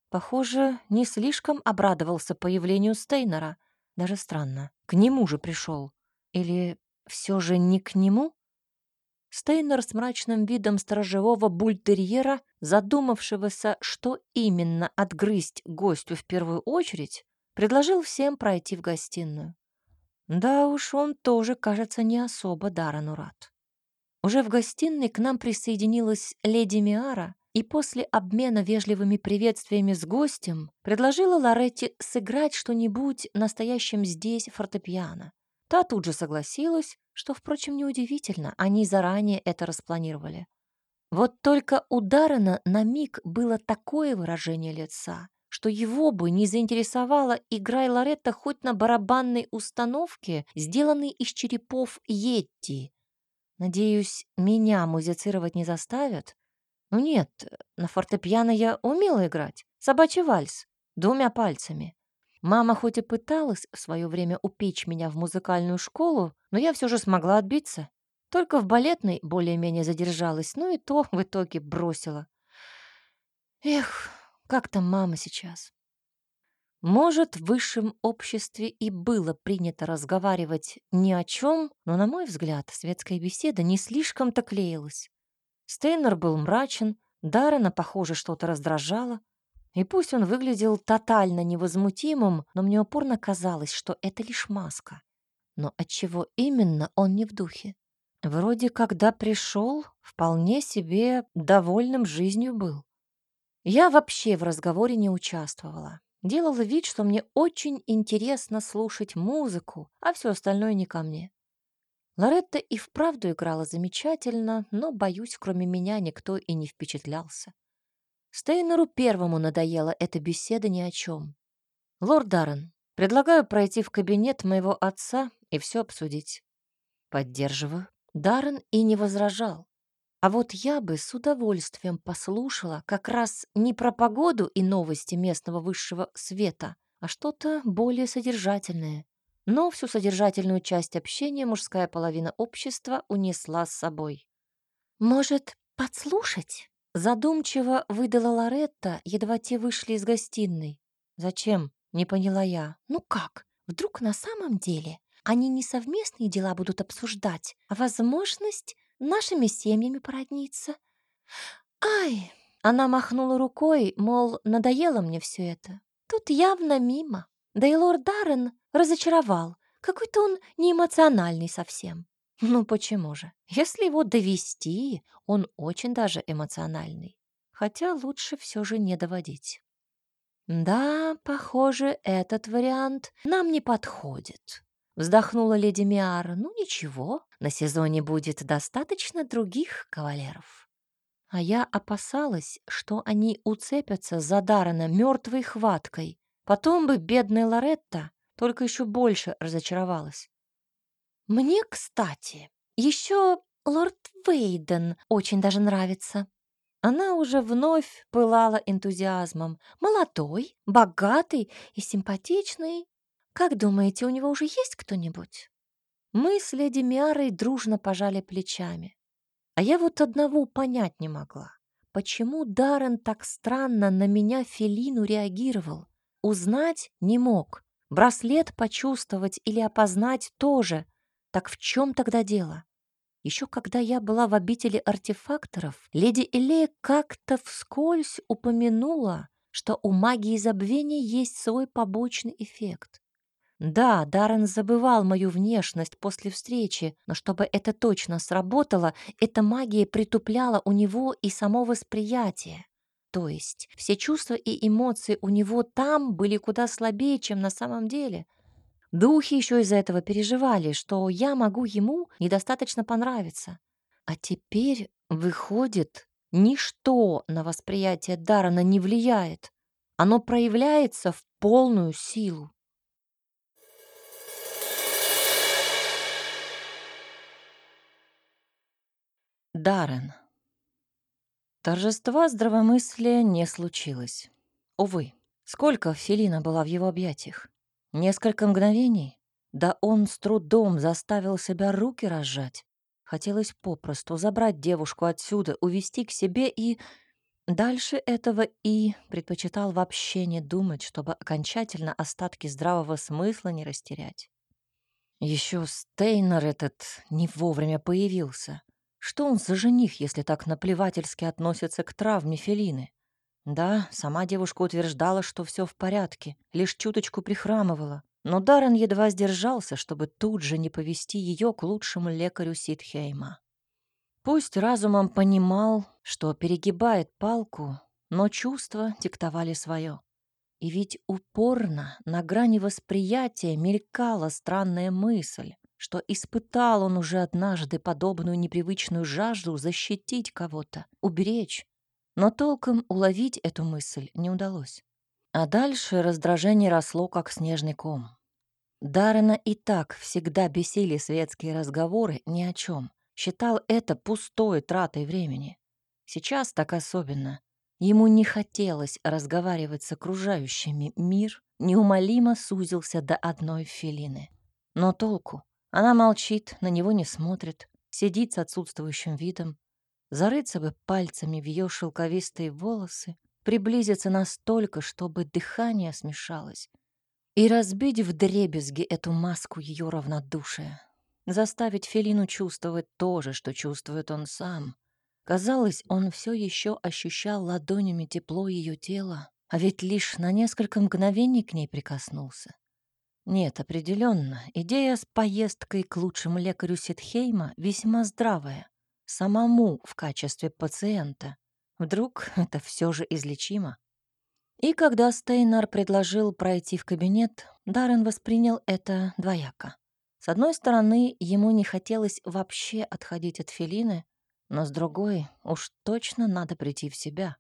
Похоже, не слишком обрадовался появлению Стейнера. Даже странно, к нему же пришел. Или все же не к нему? Стейнер с мрачным видом сторожевого бультерьера, задумавшегося, что именно отгрызть гостю в первую очередь, предложил всем пройти в гостиную. Да уж, он тоже, кажется, не особо Дарану рад. Уже в гостиной к нам присоединилась леди Миара и после обмена вежливыми приветствиями с гостем предложила Лоретте сыграть что-нибудь настоящим здесь фортепиано. Та тут же согласилась, что, впрочем, неудивительно, они заранее это распланировали. Вот только у Даррена на миг было такое выражение лица, что его бы не заинтересовала игра Лоретта хоть на барабанной установке, сделанной из черепов Йетти. Надеюсь, меня музицировать не заставят? Ну нет, на фортепиано я умела играть. Собачий вальс. Двумя пальцами. Мама хоть и пыталась в свое время упечь меня в музыкальную школу, но я все же смогла отбиться. Только в балетной более-менее задержалась, ну и то в итоге бросила. Эх, как там мама сейчас? Может, в высшем обществе и было принято разговаривать ни о чем, но, на мой взгляд, светская беседа не слишком-то клеилась. Стейнер был мрачен, Даррена, похоже, что-то раздражало. И пусть он выглядел тотально невозмутимым, но мне упорно казалось, что это лишь маска. Но от чего именно он не в духе? Вроде когда пришел, вполне себе довольным жизнью был. Я вообще в разговоре не участвовала. Делала вид, что мне очень интересно слушать музыку, а все остальное не ко мне. Лоретта и вправду играла замечательно, но, боюсь, кроме меня никто и не впечатлялся. Стейнеру первому надоела эта беседа ни о чем. «Лорд Даррен, предлагаю пройти в кабинет моего отца и все обсудить». «Поддерживаю». Даррен и не возражал. А вот я бы с удовольствием послушала как раз не про погоду и новости местного высшего света, а что-то более содержательное. Но всю содержательную часть общения мужская половина общества унесла с собой. «Может, подслушать?» Задумчиво выдала Лоретта, едва те вышли из гостиной. «Зачем?» — не поняла я. «Ну как? Вдруг на самом деле они не совместные дела будут обсуждать, а возможность нашими семьями породниться?» «Ай!» — она махнула рукой, мол, надоело мне все это. Тут явно мимо. Да и лорд Даррен разочаровал. Какой-то он неэмоциональный совсем. Ну почему же? Если его довести, он очень даже эмоциональный. Хотя лучше все же не доводить. Да, похоже, этот вариант нам не подходит. Вздохнула леди Миара. Ну ничего, на сезоне будет достаточно других кавалеров. А я опасалась, что они уцепятся за Даррена мертвой хваткой. Потом бы бедная Лоретта только еще больше разочаровалась. Мне, кстати, еще лорд Вейден очень даже нравится. Она уже вновь пылала энтузиазмом. Молодой, богатый и симпатичный. Как думаете, у него уже есть кто-нибудь? Мы с леди Миарой дружно пожали плечами. А я вот одного понять не могла. Почему Даррен так странно на меня Фелину реагировал? Узнать не мог. Браслет почувствовать или опознать тоже. Так в чем тогда дело? Еще когда я была в обители артефакторов, леди Элея как-то вскользь упомянула, что у магии забвения есть свой побочный эффект. Да, Даррен забывал мою внешность после встречи, но чтобы это точно сработало, эта магия притупляла у него и само восприятие. То есть все чувства и эмоции у него там были куда слабее, чем на самом деле. Духи еще из-за этого переживали, что я могу ему недостаточно понравиться. А теперь, выходит, ничто на восприятие Дарана не влияет. Оно проявляется в полную силу. Даррен. Торжества здравомыслия не случилось. Увы, сколько Фелина была в его объятиях? Несколько мгновений? Да он с трудом заставил себя руки разжать. Хотелось попросту забрать девушку отсюда, увести к себе и... Дальше этого и предпочитал вообще не думать, чтобы окончательно остатки здравого смысла не растерять. Еще Стейнер этот не вовремя появился. Что он за жених, если так наплевательски относится к травме Фелины? Да, сама девушка утверждала, что все в порядке, лишь чуточку прихрамывала. Но Даррен едва сдержался, чтобы тут же не повести ее к лучшему лекарю Ситхейма. Пусть разумом понимал, что перегибает палку, но чувства диктовали свое. И ведь упорно на грани восприятия мелькала странная мысль что испытал он уже однажды подобную непривычную жажду защитить кого-то, уберечь. Но толком уловить эту мысль не удалось. А дальше раздражение росло, как снежный ком. Даррена и так всегда бесили светские разговоры ни о чем. Считал это пустой тратой времени. Сейчас так особенно. Ему не хотелось разговаривать с окружающими. Мир неумолимо сузился до одной филины. Но толку? Она молчит, на него не смотрит, сидит с отсутствующим видом. Зарыться бы пальцами в ее шелковистые волосы, приблизиться настолько, чтобы дыхание смешалось, и разбить в дребезги эту маску ее равнодушия. Заставить Фелину чувствовать то же, что чувствует он сам. Казалось, он все еще ощущал ладонями тепло ее тела, а ведь лишь на несколько мгновений к ней прикоснулся. Нет, определенно, идея с поездкой к лучшему лекарю Ситхейма весьма здравая. Самому в качестве пациента. Вдруг это все же излечимо? И когда Стейнар предложил пройти в кабинет, Даррен воспринял это двояко. С одной стороны, ему не хотелось вообще отходить от Фелины, но с другой, уж точно надо прийти в себя.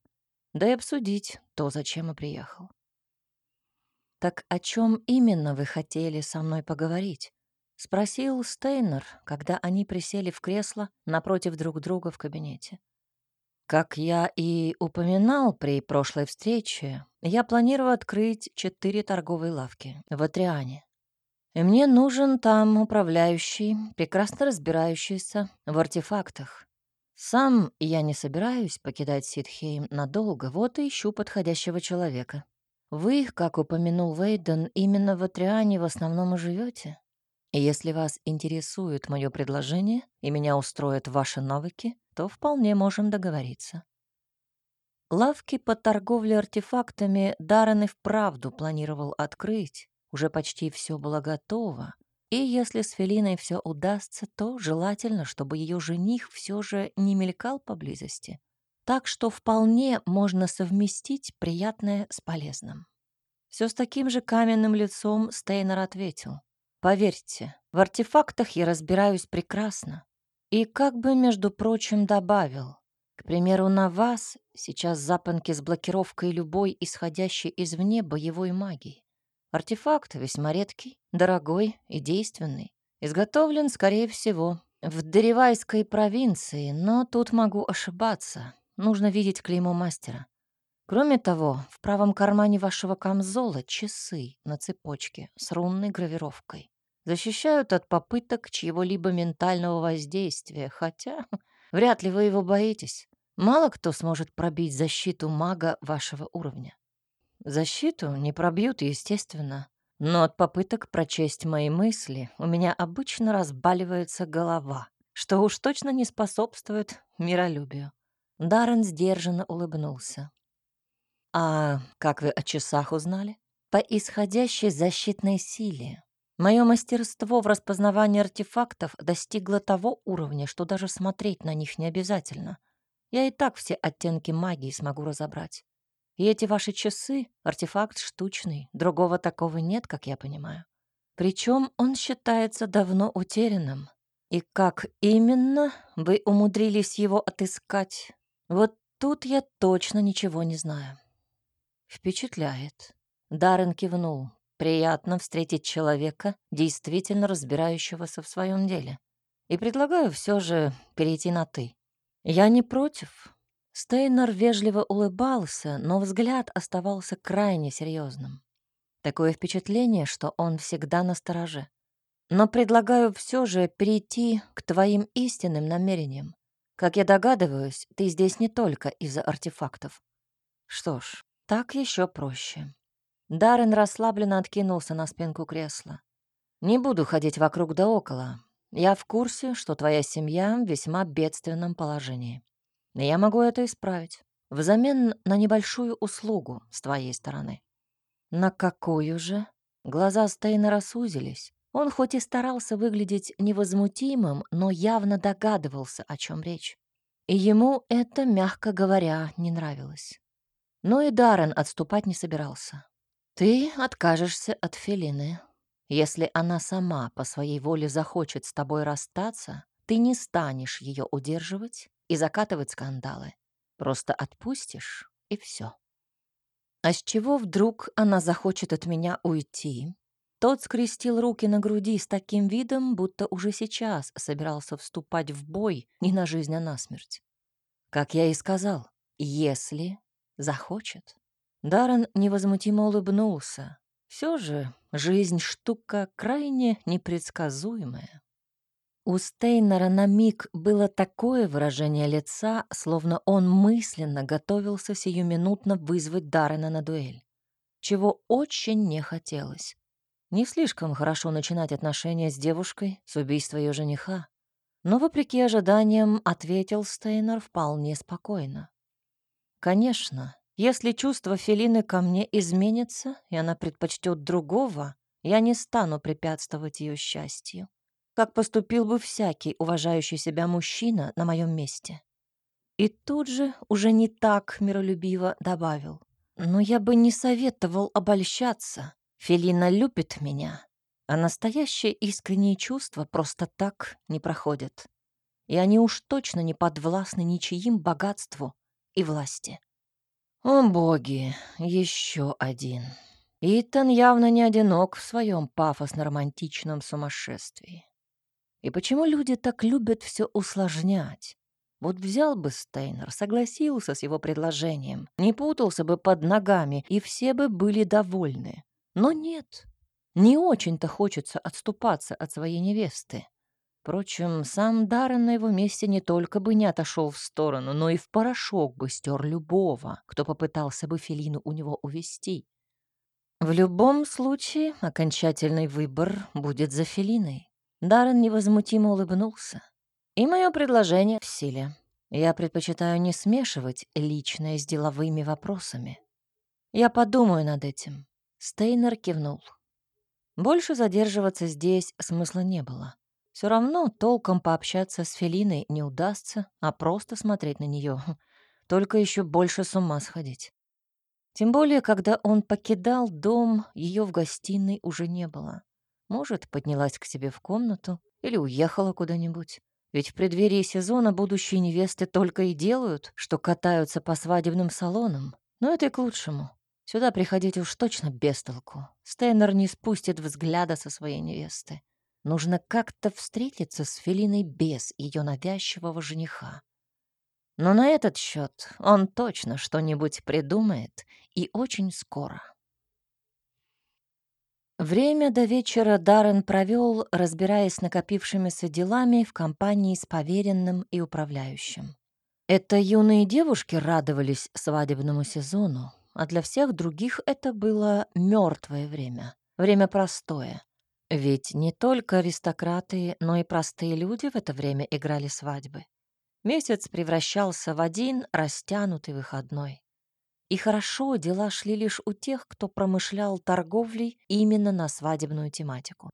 Да и обсудить то, зачем и приехал. «Так о чем именно вы хотели со мной поговорить?» — спросил Стейнер, когда они присели в кресло напротив друг друга в кабинете. «Как я и упоминал при прошлой встрече, я планирую открыть четыре торговые лавки в Атриане. И мне нужен там управляющий, прекрасно разбирающийся в артефактах. Сам я не собираюсь покидать Ситхейм надолго, вот и ищу подходящего человека. Вы, как упомянул Вейден, именно в Атриане в основном и живете. Если вас интересует мое предложение и меня устроят ваши навыки, то вполне можем договориться. Лавки по торговле артефактами Даррен и вправду планировал открыть. Уже почти все было готово. И если с Фелиной все удастся, то желательно, чтобы ее жених все же не мелькал поблизости. Так что вполне можно совместить приятное с полезным. Все с таким же каменным лицом Стейнер ответил. «Поверьте, в артефактах я разбираюсь прекрасно». И как бы, между прочим, добавил. К примеру, на вас сейчас запонки с блокировкой любой исходящей извне боевой магии. Артефакт весьма редкий, дорогой и действенный. Изготовлен, скорее всего, в Деревайской провинции, но тут могу ошибаться нужно видеть клеймо мастера. Кроме того, в правом кармане вашего камзола часы на цепочке с рунной гравировкой. Защищают от попыток чьего-либо ментального воздействия, хотя вряд ли вы его боитесь. Мало кто сможет пробить защиту мага вашего уровня. Защиту не пробьют, естественно. Но от попыток прочесть мои мысли у меня обычно разбаливается голова, что уж точно не способствует миролюбию. Даррен сдержанно улыбнулся. «А как вы о часах узнали?» «По исходящей защитной силе. Мое мастерство в распознавании артефактов достигло того уровня, что даже смотреть на них не обязательно. Я и так все оттенки магии смогу разобрать. И эти ваши часы — артефакт штучный, другого такого нет, как я понимаю. Причем он считается давно утерянным. И как именно вы умудрились его отыскать? Вот тут я точно ничего не знаю. Впечатляет. Даррен кивнул. Приятно встретить человека, действительно разбирающегося в своем деле. И предлагаю все же перейти на «ты». Я не против. Стейнер вежливо улыбался, но взгляд оставался крайне серьезным. Такое впечатление, что он всегда на стороже. Но предлагаю все же перейти к твоим истинным намерениям. Как я догадываюсь, ты здесь не только из-за артефактов. Что ж, так еще проще. Даррен расслабленно откинулся на спинку кресла. Не буду ходить вокруг да около. Я в курсе, что твоя семья в весьма бедственном положении. Но я могу это исправить. Взамен на небольшую услугу с твоей стороны. На какую же? Глаза Стейнера сузились. Он хоть и старался выглядеть невозмутимым, но явно догадывался, о чем речь. И ему это, мягко говоря, не нравилось. Но и Даррен отступать не собирался. «Ты откажешься от Фелины, если она сама по своей воле захочет с тобой расстаться, ты не станешь ее удерживать и закатывать скандалы. Просто отпустишь, и все. А с чего вдруг она захочет от меня уйти? Тот скрестил руки на груди с таким видом, будто уже сейчас собирался вступать в бой не на жизнь, а на смерть. Как я и сказал, если захочет. Даррен невозмутимо улыбнулся, все же жизнь штука крайне непредсказуемая. У Стейнера на миг было такое выражение лица, словно он мысленно готовился сиюминутно вызвать Даррена на дуэль. Чего очень не хотелось. Не слишком хорошо начинать отношения с девушкой с убийства ее жениха. Но, вопреки ожиданиям, ответил Стейнер вполне спокойно. Конечно, если чувство Фелины ко мне изменится, и она предпочтет другого, я не стану препятствовать ее счастью, как поступил бы всякий уважающий себя мужчина на моем месте. И тут же, уже не так миролюбиво, добавил. Но я бы не советовал обольщаться. Фелина любит меня, а настоящие искренние чувства просто так не проходят. И они уж точно не подвластны ничьим богатству и власти. О боги, еще один. Итан явно не одинок в своем пафосно-романтичном сумасшествии. И почему люди так любят все усложнять? Вот взял бы Стейнер, согласился с его предложением, не путался бы под ногами, и все бы были довольны. Но нет, не очень-то хочется отступаться от своей невесты. Впрочем, сам Даррен на его месте не только бы не отошел в сторону, но и в порошок бы стер любого, кто попытался бы Фелину у него увести. В любом случае, окончательный выбор будет за Фелиной. Даррен невозмутимо улыбнулся. И мое предложение в силе. Я предпочитаю не смешивать личное с деловыми вопросами. Я подумаю над этим. Стейнер кивнул. Больше задерживаться здесь смысла не было. Все равно толком пообщаться с Фелиной не удастся, а просто смотреть на нее. Только еще больше с ума сходить. Тем более, когда он покидал дом, ее в гостиной уже не было. Может, поднялась к себе в комнату или уехала куда-нибудь. Ведь в преддверии сезона будущие невесты только и делают, что катаются по свадебным салонам. Но это и к лучшему. Сюда приходить уж точно без толку. Стейнер не спустит взгляда со своей невесты. Нужно как-то встретиться с Фелиной без ее навязчивого жениха. Но на этот счет он точно что-нибудь придумает и очень скоро. Время до вечера Даррен провел, разбираясь с накопившимися делами в компании с поверенным и управляющим. Это юные девушки радовались свадебному сезону, а для всех других это было мертвое время. Время простое. Ведь не только аристократы, но и простые люди в это время играли свадьбы. Месяц превращался в один растянутый выходной. И хорошо дела шли лишь у тех, кто промышлял торговлей именно на свадебную тематику.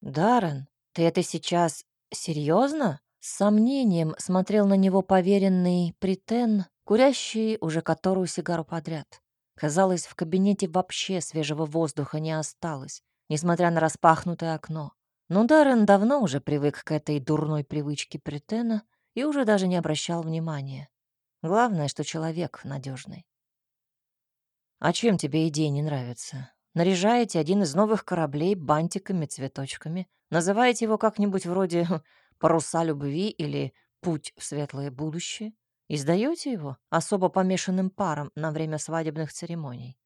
«Даррен, ты это сейчас серьезно? С сомнением смотрел на него поверенный Притен, курящий уже которую сигару подряд. Казалось, в кабинете вообще свежего воздуха не осталось, несмотря на распахнутое окно. Но Даррен давно уже привык к этой дурной привычке Притена и уже даже не обращал внимания. Главное, что человек надежный. «А чем тебе идея не нравится? Наряжаете один из новых кораблей бантиками, цветочками, называете его как-нибудь вроде «Паруса любви» или «Путь в светлое будущее», и сдаете его особо помешанным парам на время свадебных церемоний.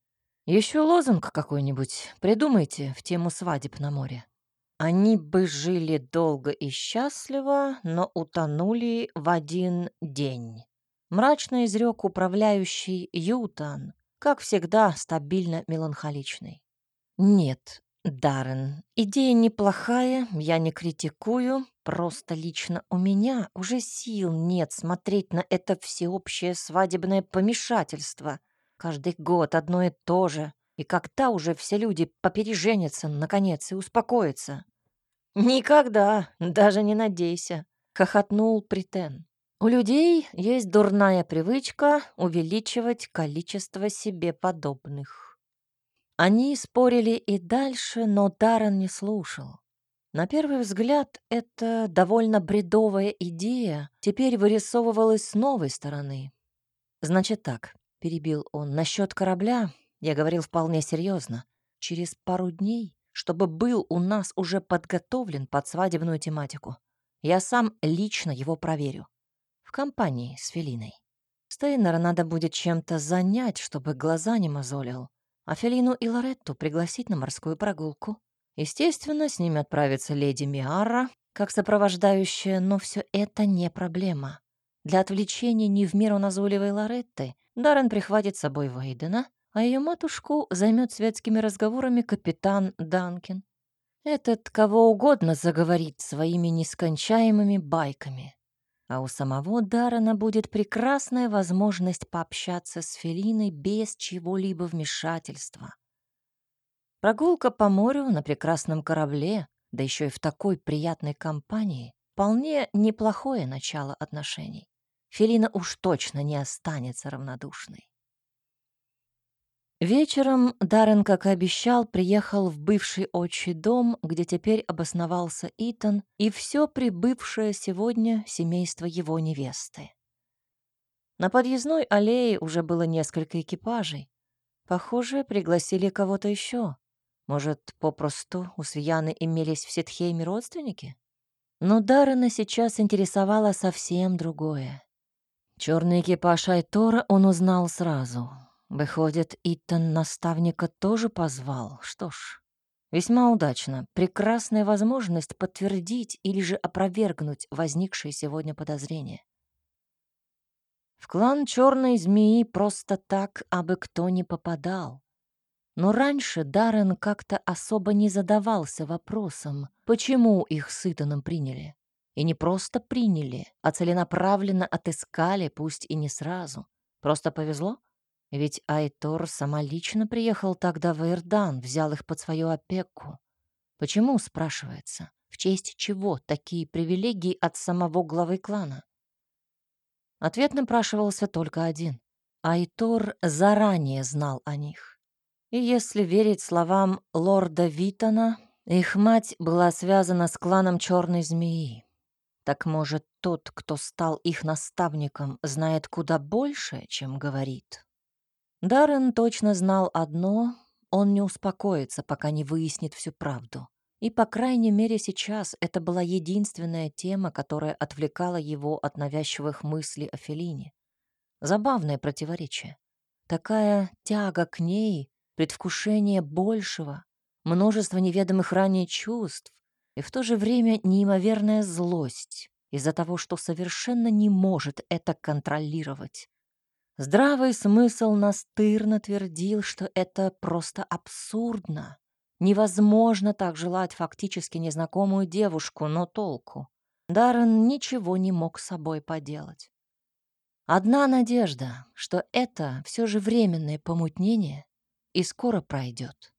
Еще лозунг какой-нибудь придумайте в тему свадеб на море. Они бы жили долго и счастливо, но утонули в один день. Мрачно изрек управляющий Ютан, как всегда, стабильно меланхоличный. Нет, Даррен, идея неплохая, я не критикую, просто лично у меня уже сил нет смотреть на это всеобщее свадебное помешательство. Каждый год одно и то же. И когда уже все люди попереженятся, наконец, и успокоятся? Никогда, даже не надейся, хохотнул Притен. У людей есть дурная привычка увеличивать количество себе подобных. Они спорили и дальше, но Даррен не слушал. На первый взгляд, эта довольно бредовая идея теперь вырисовывалась с новой стороны. «Значит так», — перебил он, — «насчет корабля я говорил вполне серьезно. Через пару дней, чтобы был у нас уже подготовлен под свадебную тематику. Я сам лично его проверю в компании с Фелиной. Стейнера надо будет чем-то занять, чтобы глаза не мозолил, а Фелину и Лоретту пригласить на морскую прогулку. Естественно, с ними отправится леди Миара, как сопровождающая, но все это не проблема. Для отвлечения не в меру назойливой Лоретты Даррен прихватит с собой Вейдена, а ее матушку займет светскими разговорами капитан Данкин. Этот кого угодно заговорит своими нескончаемыми байками а у самого Дарана будет прекрасная возможность пообщаться с Фелиной без чего-либо вмешательства. Прогулка по морю на прекрасном корабле, да еще и в такой приятной компании, вполне неплохое начало отношений. Фелина уж точно не останется равнодушной. Вечером Даррен, как и обещал, приехал в бывший отчий дом, где теперь обосновался Итан и все прибывшее сегодня семейство его невесты. На подъездной аллее уже было несколько экипажей. Похоже, пригласили кого-то еще. Может, попросту у Свияны имелись в Ситхейме родственники? Но Даррена сейчас интересовало совсем другое. Черный экипаж Айтора он узнал сразу — Выходит, Итан наставника тоже позвал. Что ж, весьма удачно. Прекрасная возможность подтвердить или же опровергнуть возникшие сегодня подозрения. В клан черной змеи просто так абы кто не попадал. Но раньше Даррен как-то особо не задавался вопросом, почему их с Итаном приняли. И не просто приняли, а целенаправленно отыскали, пусть и не сразу. Просто повезло? Ведь Айтор самолично приехал тогда в Ирдан, взял их под свою опеку. Почему, спрашивается, в честь чего такие привилегии от самого главы клана? Ответ напрашивался только один. Айтор заранее знал о них. И если верить словам лорда Витона, их мать была связана с кланом Черной Змеи. Так может, тот, кто стал их наставником, знает куда больше, чем говорит? Даррен точно знал одно — он не успокоится, пока не выяснит всю правду. И, по крайней мере, сейчас это была единственная тема, которая отвлекала его от навязчивых мыслей о Фелине. Забавное противоречие. Такая тяга к ней, предвкушение большего, множество неведомых ранее чувств и в то же время неимоверная злость из-за того, что совершенно не может это контролировать. Здравый смысл настырно твердил, что это просто абсурдно. Невозможно так желать фактически незнакомую девушку, но толку. Даррен ничего не мог с собой поделать. Одна надежда, что это все же временное помутнение и скоро пройдет.